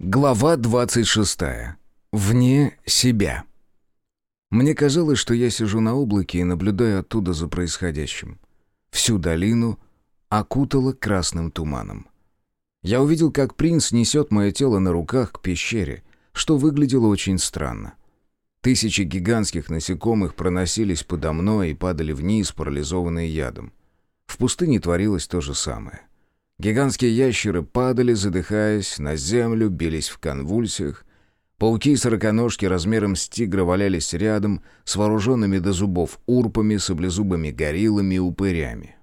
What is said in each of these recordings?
Глава 26. Вне себя. Мне казалось, что я сижу на облаке и наблюдаю оттуда за происходящим. Всю долину окутало красным туманом. Я увидел, как принц несет мое тело на руках к пещере, что выглядело очень странно. Тысячи гигантских насекомых проносились подо мной и падали вниз, парализованные ядом. В пустыне творилось то же самое. Гигантские ящеры падали, задыхаясь, на землю, бились в конвульсиях. Пауки-сороконожки размером с тигра валялись рядом с вооруженными до зубов урпами, саблезубыми гориллами и упырями.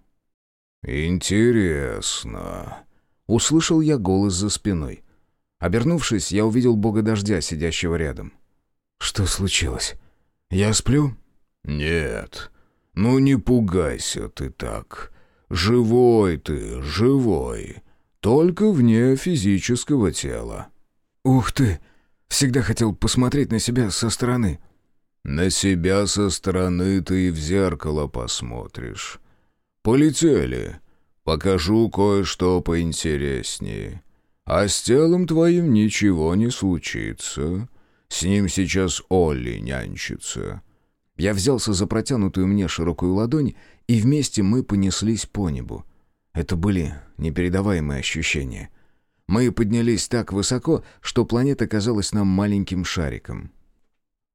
«Интересно», — услышал я голос за спиной. Обернувшись, я увидел бога дождя, сидящего рядом. «Что случилось? Я сплю?» «Нет. Ну не пугайся ты так. Живой ты, живой. Только вне физического тела». «Ух ты! Всегда хотел посмотреть на себя со стороны». «На себя со стороны ты и в зеркало посмотришь. Полетели. Покажу кое-что поинтереснее. А с телом твоим ничего не случится. С ним сейчас Олли нянчится». Я взялся за протянутую мне широкую ладонь и вместе мы понеслись по небу. Это были непередаваемые ощущения. Мы поднялись так высоко, что планета казалась нам маленьким шариком.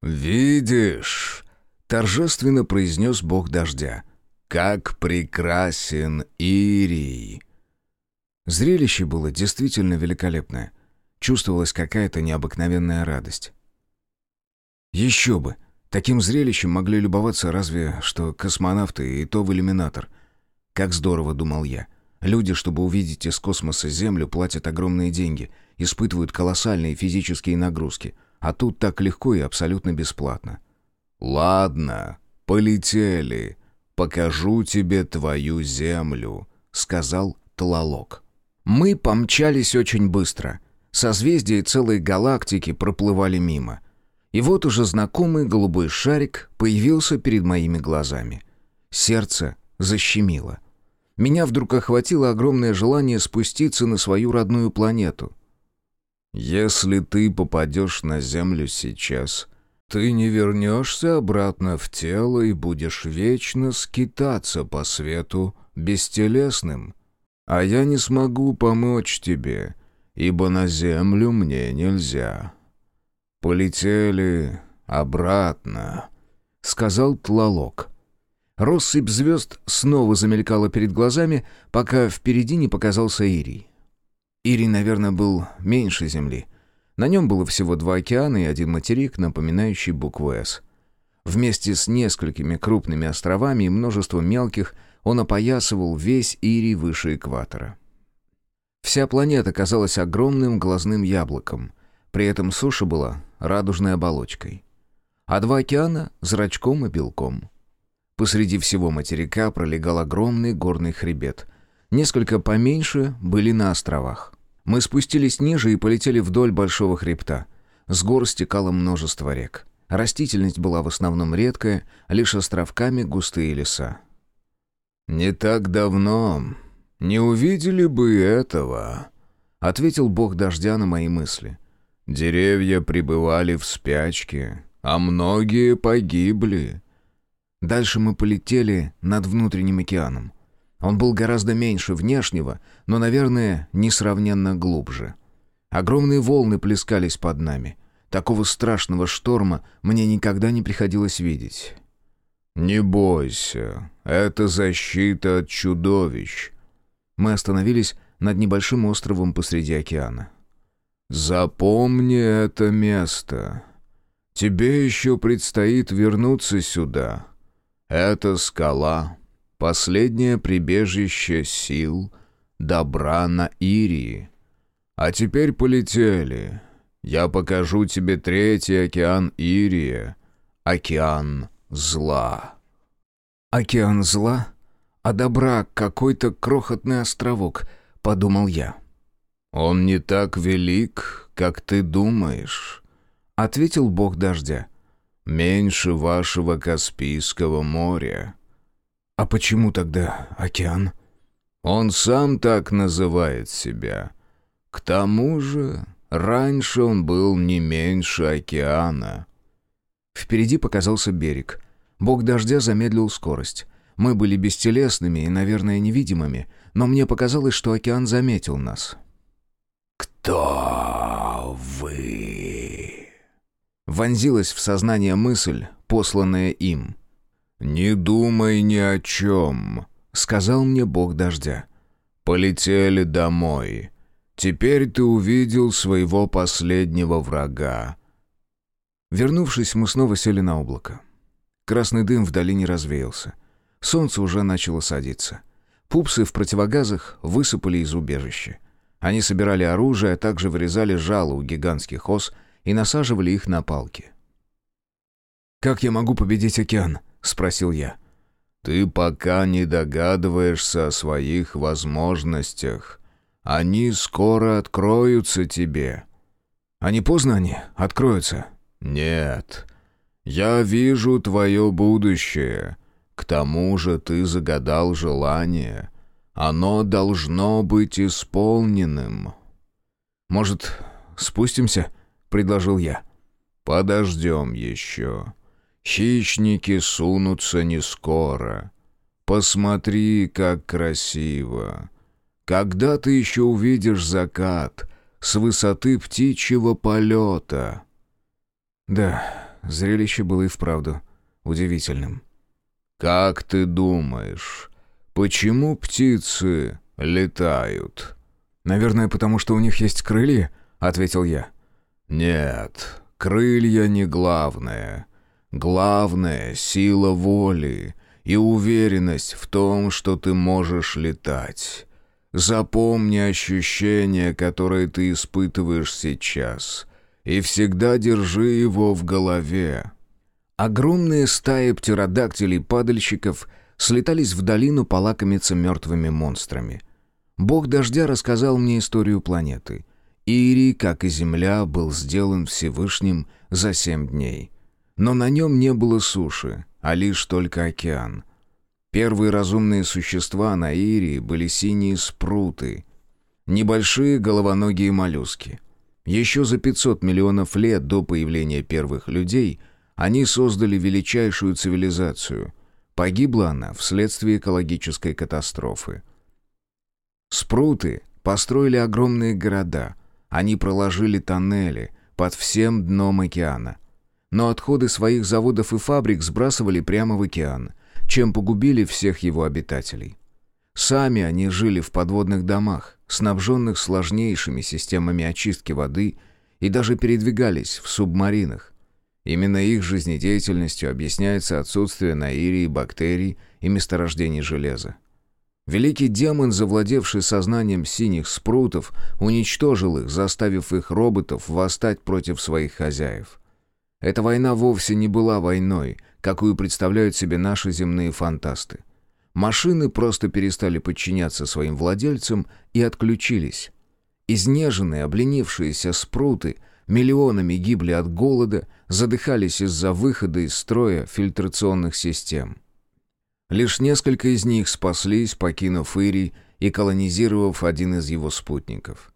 «Видишь?» — торжественно произнес бог дождя. «Как прекрасен Ирий!» Зрелище было действительно великолепное. Чувствовалась какая-то необыкновенная радость. Еще бы! Таким зрелищем могли любоваться разве что космонавты и то в иллюминатор. Как здорово, думал я. Люди, чтобы увидеть из космоса Землю, платят огромные деньги, испытывают колоссальные физические нагрузки, а тут так легко и абсолютно бесплатно. «Ладно, полетели. Покажу тебе твою Землю», — сказал Тлалок. Мы помчались очень быстро. Созвездия и целые галактики проплывали мимо — и вот уже знакомый голубой шарик появился перед моими глазами. Сердце защемило. Меня вдруг охватило огромное желание спуститься на свою родную планету. «Если ты попадешь на Землю сейчас, ты не вернешься обратно в тело и будешь вечно скитаться по свету бестелесным. А я не смогу помочь тебе, ибо на Землю мне нельзя». «Полетели обратно», — сказал Тлалок. Россыпь звезд снова замелькала перед глазами, пока впереди не показался Ирий. Ирий, наверное, был меньше Земли. На нем было всего два океана и один материк, напоминающий букву «С». Вместе с несколькими крупными островами и множеством мелких он опоясывал весь Ирий выше экватора. Вся планета казалась огромным глазным яблоком. При этом суша была радужной оболочкой. А два океана — зрачком и белком. Посреди всего материка пролегал огромный горный хребет. Несколько поменьше были на островах. Мы спустились ниже и полетели вдоль большого хребта. С гор стекало множество рек. Растительность была в основном редкая, лишь островками густые леса. «Не так давно. Не увидели бы этого», — ответил бог дождя на мои мысли. Деревья пребывали в спячке, а многие погибли. Дальше мы полетели над внутренним океаном. Он был гораздо меньше внешнего, но, наверное, несравненно глубже. Огромные волны плескались под нами. Такого страшного шторма мне никогда не приходилось видеть. «Не бойся, это защита от чудовищ». Мы остановились над небольшим островом посреди океана. «Запомни это место. Тебе еще предстоит вернуться сюда. Это скала, последнее прибежище сил, добра на Ирии. А теперь полетели. Я покажу тебе третий океан Ирия, океан зла». «Океан зла? А добра какой-то крохотный островок», — подумал я. «Он не так велик, как ты думаешь», — ответил бог дождя. «Меньше вашего Каспийского моря». «А почему тогда океан?» «Он сам так называет себя. К тому же Раньше он был не меньше океана». Впереди показался берег. Бог дождя замедлил скорость. Мы были бестелесными и, наверное, невидимыми, но мне показалось, что океан заметил нас. «Кто вы?» Вонзилась в сознание мысль, посланная им. «Не думай ни о чем», — сказал мне бог дождя. «Полетели домой. Теперь ты увидел своего последнего врага». Вернувшись, мы снова сели на облако. Красный дым вдали не развеялся. Солнце уже начало садиться. Пупсы в противогазах высыпали из убежища. Они собирали оружие, а также вырезали жало у гигантских ос и насаживали их на палки. «Как я могу победить океан?» — спросил я. «Ты пока не догадываешься о своих возможностях. Они скоро откроются тебе». «А не поздно они откроются?» «Нет. Я вижу твое будущее. К тому же ты загадал желание. Оно должно быть исполненным». «Может, спустимся?» — предложил я. «Подождем еще. Хищники сунутся не скоро. Посмотри, как красиво. Когда ты еще увидишь закат с высоты птичьего полета?» Да, зрелище было и вправду удивительным. «Как ты думаешь, почему птицы летают?» «Наверное, потому что у них есть крылья», — ответил я. «Нет, крылья не главное. Главное — сила воли и уверенность в том, что ты можешь летать. Запомни ощущение, которое ты испытываешь сейчас, и всегда держи его в голове». Огромные стаи птеродактилей-падальщиков слетались в долину полакомиться мертвыми монстрами. Бог дождя рассказал мне историю планеты. Ирий, как и Земля, был сделан Всевышним за семь дней. Но на нем не было суши, а лишь только океан. Первые разумные существа на Ирии были синие спруты, небольшие головоногие моллюски. Еще за 500 миллионов лет до появления первых людей – они создали величайшую цивилизацию. Погибла она вследствие экологической катастрофы. Спруты построили огромные города. Они проложили тоннели под всем дном океана. Но отходы своих заводов и фабрик сбрасывали прямо в океан, чем погубили всех его обитателей. Сами они жили в подводных домах, снабженных сложнейшими системами очистки воды и даже передвигались в субмаринах, Именно их жизнедеятельностью объясняется отсутствие на Ирии бактерий и месторождений железа. Великий демон, завладевший сознанием синих спрутов, уничтожил их, заставив их роботов восстать против своих хозяев. Эта война вовсе не была войной, какую представляют себе наши земные фантасты. Машины просто перестали подчиняться своим владельцам и отключились. Изнеженные, обленившиеся спруты – Миллионами гибли от голода, задыхались из-за выхода из строя фильтрационных систем. Лишь несколько из них спаслись, покинув Ирий и колонизировав один из его спутников.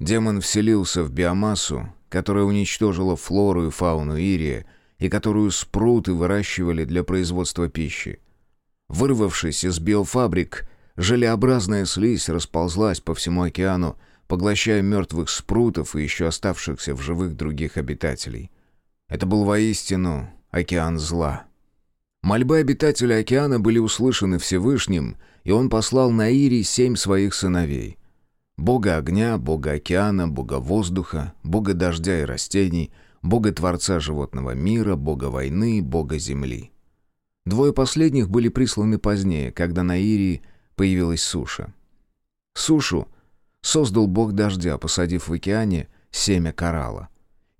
Демон вселился в биомассу, которая уничтожила флору и фауну Ирия, и которую спруты выращивали для производства пищи. Вырвавшись из биофабрик, желеобразная слизь расползлась по всему океану, поглощая мертвых спрутов и еще оставшихся в живых других обитателей. Это был воистину океан зла. Мольбы обитателей океана были услышаны Всевышним, и он послал на Ири семь своих сыновей. Бога огня, бога океана, бога воздуха, бога дождя и растений, бога Творца животного мира, бога войны, бога земли. Двое последних были присланы позднее, когда на Ирии появилась суша. Сушу создал бог дождя, посадив в океане семя коралла.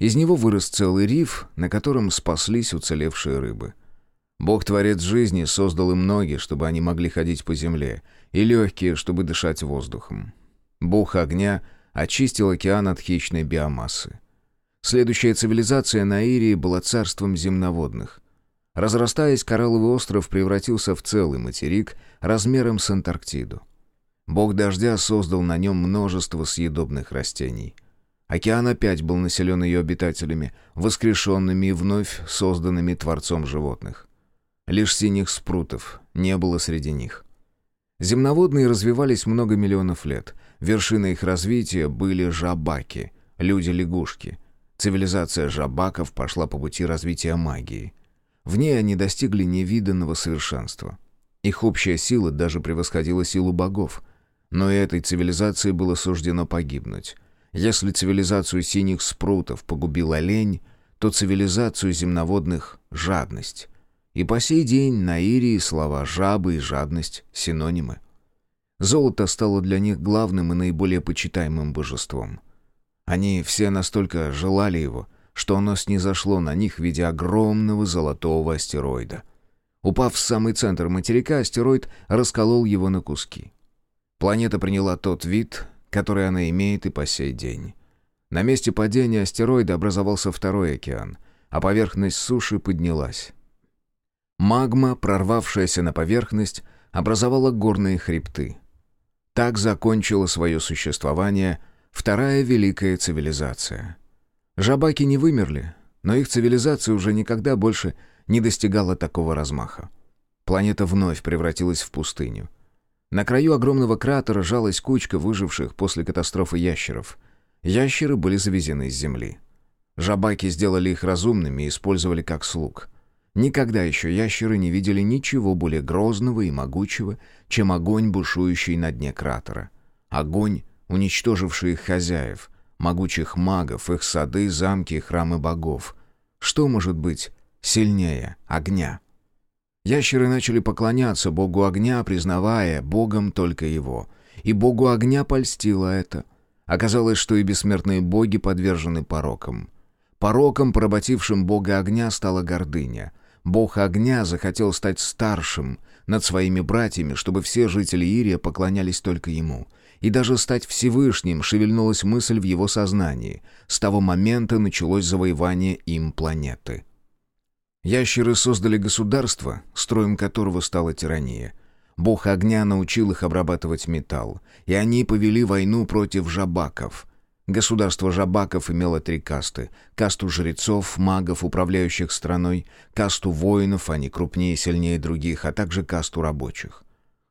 Из него вырос целый риф, на котором спаслись уцелевшие рыбы. Бог-творец жизни создал им ноги, чтобы они могли ходить по земле, и легкие, чтобы дышать воздухом. Бог огня очистил океан от хищной биомассы. Следующая цивилизация на Ирии была царством земноводных. Разрастаясь, коралловый остров превратился в целый материк размером с Антарктиду. Бог дождя создал на нем множество съедобных растений. Океан опять был населен ее обитателями, воскрешенными и вновь созданными Творцом животных. Лишь синих спрутов не было среди них. Земноводные развивались много миллионов лет. Вершиной их развития были жабаки, люди-лягушки. Цивилизация жабаков пошла по пути развития магии. В ней они достигли невиданного совершенства. Их общая сила даже превосходила силу богов. Но и этой цивилизации было суждено погибнуть. Если цивилизацию синих спрутов погубил олень, то цивилизацию земноводных — жадность. И по сей день на Ирии слова «жабы» и «жадность» — синонимы. Золото стало для них главным и наиболее почитаемым божеством. Они все настолько желали его, что оно снизошло на них в виде огромного золотого астероида. Упав в самый центр материка, астероид расколол его на куски. Планета приняла тот вид, который она имеет и по сей день. На месте падения астероида образовался второй океан, а поверхность суши поднялась. Магма, прорвавшаяся на поверхность, образовала горные хребты. Так закончила свое существование вторая великая цивилизация. Жабаки не вымерли, но их цивилизация уже никогда больше не достигала такого размаха. Планета вновь превратилась в пустыню. На краю огромного кратера жалась кучка выживших после катастрофы ящеров. Ящеры были завезены из земли. Жабаки сделали их разумными и использовали как слуг. Никогда еще ящеры не видели ничего более грозного и могучего, чем огонь, бушующий на дне кратера. Огонь, уничтоживший их хозяев, могучих магов, их сады, замки и храмы богов. Что может быть сильнее огня? Ящеры начали поклоняться богу огня, признавая богом только его. И богу огня польстило это. Оказалось, что и бессмертные боги подвержены порокам. Пороком, поработившим бога огня, стала гордыня. Бог огня захотел стать старшим над своими братьями, чтобы все жители Ирия поклонялись только ему. И даже стать Всевышним шевельнулась мысль в его сознании. С того момента началось завоевание им планеты. Ящеры создали государство, строем которого стала тирания. Бог огня научил их обрабатывать металл, и они повели войну против жабаков. Государство жабаков имело три касты. Касту жрецов, магов, управляющих страной, касту воинов, они крупнее и сильнее других, а также касту рабочих.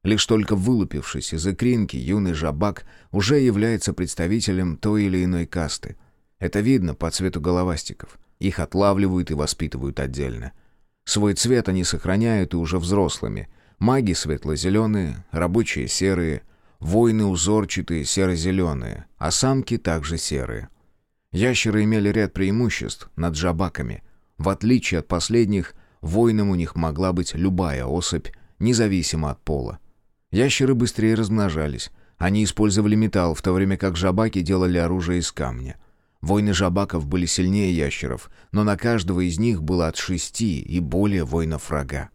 Лишь только вылупившись из икринки, юный жабак уже является представителем той или иной касты. Это видно по цвету головастиков. Их отлавливают и воспитывают отдельно. Свой цвет они сохраняют и уже взрослыми. Маги светло-зеленые, рабочие серые, воины узорчатые серо-зеленые, а самки также серые. Ящеры имели ряд преимуществ над жабаками. В отличие от последних, воином у них могла быть любая особь, независимо от пола. Ящеры быстрее размножались. Они использовали металл, в то время как жабаки делали оружие из камня. Войны жабаков были сильнее ящеров, но на каждого из них было от шести и более воинов врага.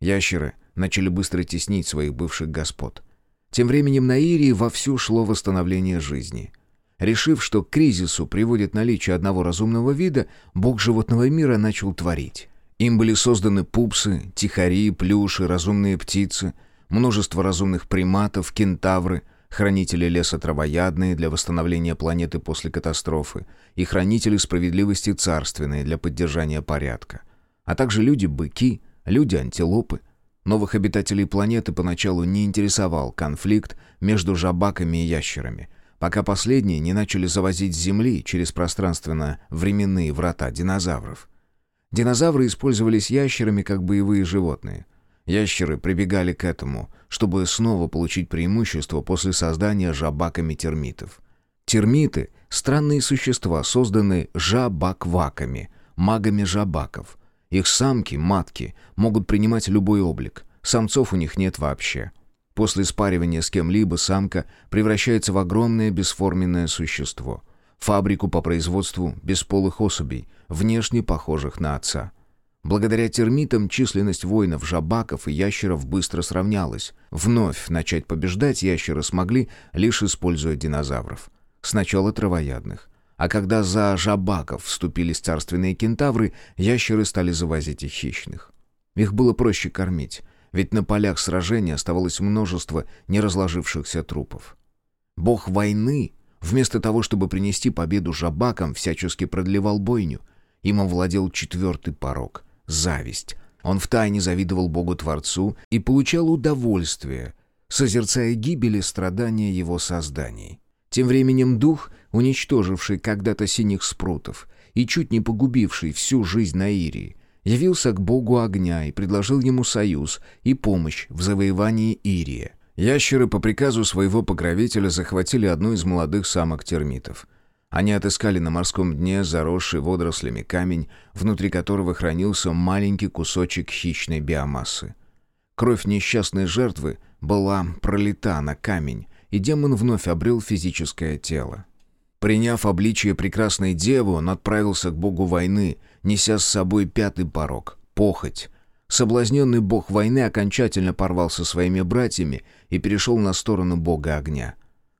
Ящеры начали быстро теснить своих бывших господ. Тем временем на Ирии вовсю шло восстановление жизни. Решив, что к кризису приводит наличие одного разумного вида, бог животного мира начал творить. Им были созданы пупсы, тихари, плюши, разумные птицы, множество разумных приматов, кентавры — хранители леса травоядные для восстановления планеты после катастрофы и хранители справедливости царственные для поддержания порядка, а также люди-быки, люди-антилопы. Новых обитателей планеты поначалу не интересовал конфликт между жабаками и ящерами, пока последние не начали завозить с Земли через пространственно-временные врата динозавров. Динозавры использовались ящерами как боевые животные – Ящеры прибегали к этому, чтобы снова получить преимущество после создания жабаками термитов. Термиты — странные существа, созданные жабакваками, магами жабаков. Их самки, матки, могут принимать любой облик. Самцов у них нет вообще. После спаривания с кем-либо самка превращается в огромное бесформенное существо. Фабрику по производству бесполых особей, внешне похожих на отца. Благодаря термитам численность воинов-жабаков и ящеров быстро сравнялась. Вновь начать побеждать ящеры смогли, лишь используя динозавров. Сначала травоядных. А когда за жабаков вступились царственные кентавры, ящеры стали завозить и хищных. Их было проще кормить, ведь на полях сражений оставалось множество неразложившихся трупов. Бог войны Вместо того, чтобы принести победу жабакам, всячески продлевал бойню. Им овладел четвертый порог — зависть. Он втайне завидовал Богу-творцу и получал удовольствие, созерцая гибели страдания его созданий. Тем временем дух, уничтоживший когда-то синих спрутов и чуть не погубивший всю жизнь Наирии, явился к богу огня и предложил ему союз и помощь в завоевании Ирия. Ящеры по приказу своего покровителя захватили одну из молодых самок термитов. Они отыскали на морском дне заросший водорослями камень, внутри которого хранился маленький кусочек хищной биомассы. Кровь несчастной жертвы была пролита на камень, и демон вновь обрел физическое тело. Приняв обличие прекрасной девы, он отправился к богу войны, неся с собой пятый порог — похоть. Соблазненный бог войны окончательно порвал со своими братьями и перешел на сторону бога огня.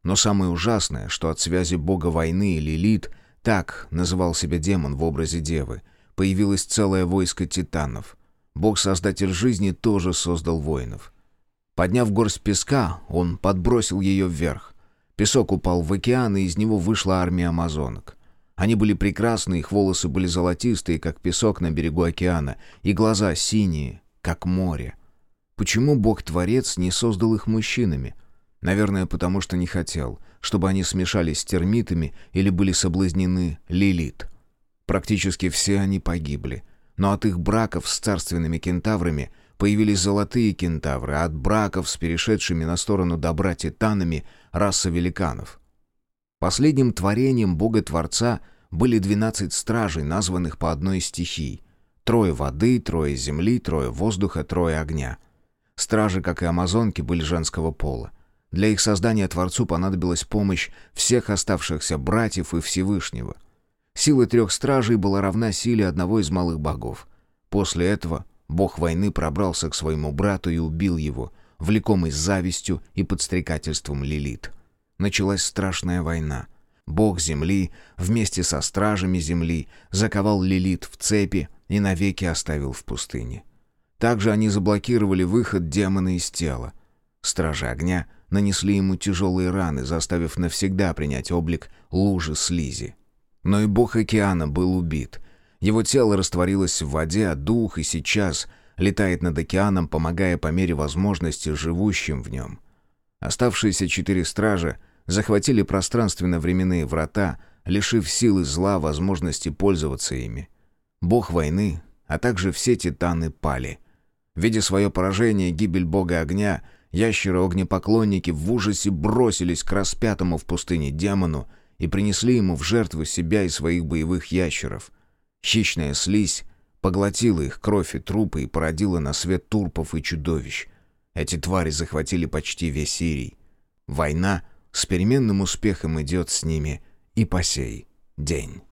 Но самое ужасное, что от связи бога войны Лилит, так называл себя демон в образе девы, появилось целое войско титанов. Бог-создатель жизни тоже создал воинов. Подняв горсть песка, он подбросил ее вверх. Песок упал в океан, и из него вышла армия амазонок. Они были прекрасны, их волосы были золотистые, как песок на берегу океана, и глаза синие, как море. Почему Бог-творец не создал их мужчинами? Наверное, потому что не хотел, чтобы они смешались с термитами или были соблазнены Лилит. Практически все они погибли. Но от их браков с царственными кентаврами – Появились золотые кентавры, от браков с перешедшими на сторону добра титанами раса великанов. Последним творением Бога-Творца были двенадцать стражей, названных по одной из стихий. Трое воды, трое земли, трое воздуха, трое огня. Стражи, как и амазонки, были женского пола. Для их создания Творцу понадобилась помощь всех оставшихся братьев и Всевышнего. Сила трех стражей была равна силе одного из малых богов. После этого Бог войны пробрался к своему брату и убил его, влекомый завистью и подстрекательством Лилит. Началась страшная война. Бог земли вместе со стражами земли заковал Лилит в цепи и навеки оставил в пустыне. Также они заблокировали выход демона из тела. Стражи огня нанесли ему тяжелые раны, заставив навсегда принять облик лужи слизи. Но и бог океана был убит, его тело растворилось в воде, а дух и сейчас летает над океаном, помогая по мере возможности живущим в нем. Оставшиеся четыре стража захватили пространственно-временные врата, лишив силы зла возможности пользоваться ими. Бог войны, а также все титаны пали. Видя свое поражение гибель бога огня, ящеры-огнепоклонники в ужасе бросились к распятому в пустыне демону и принесли ему в жертву себя и своих боевых ящеров — Хищная слизь поглотила их кровь и трупы и породила на свет турпов и чудовищ. Эти твари захватили почти весь Сирий. Война с переменным успехом идет с ними и по сей день.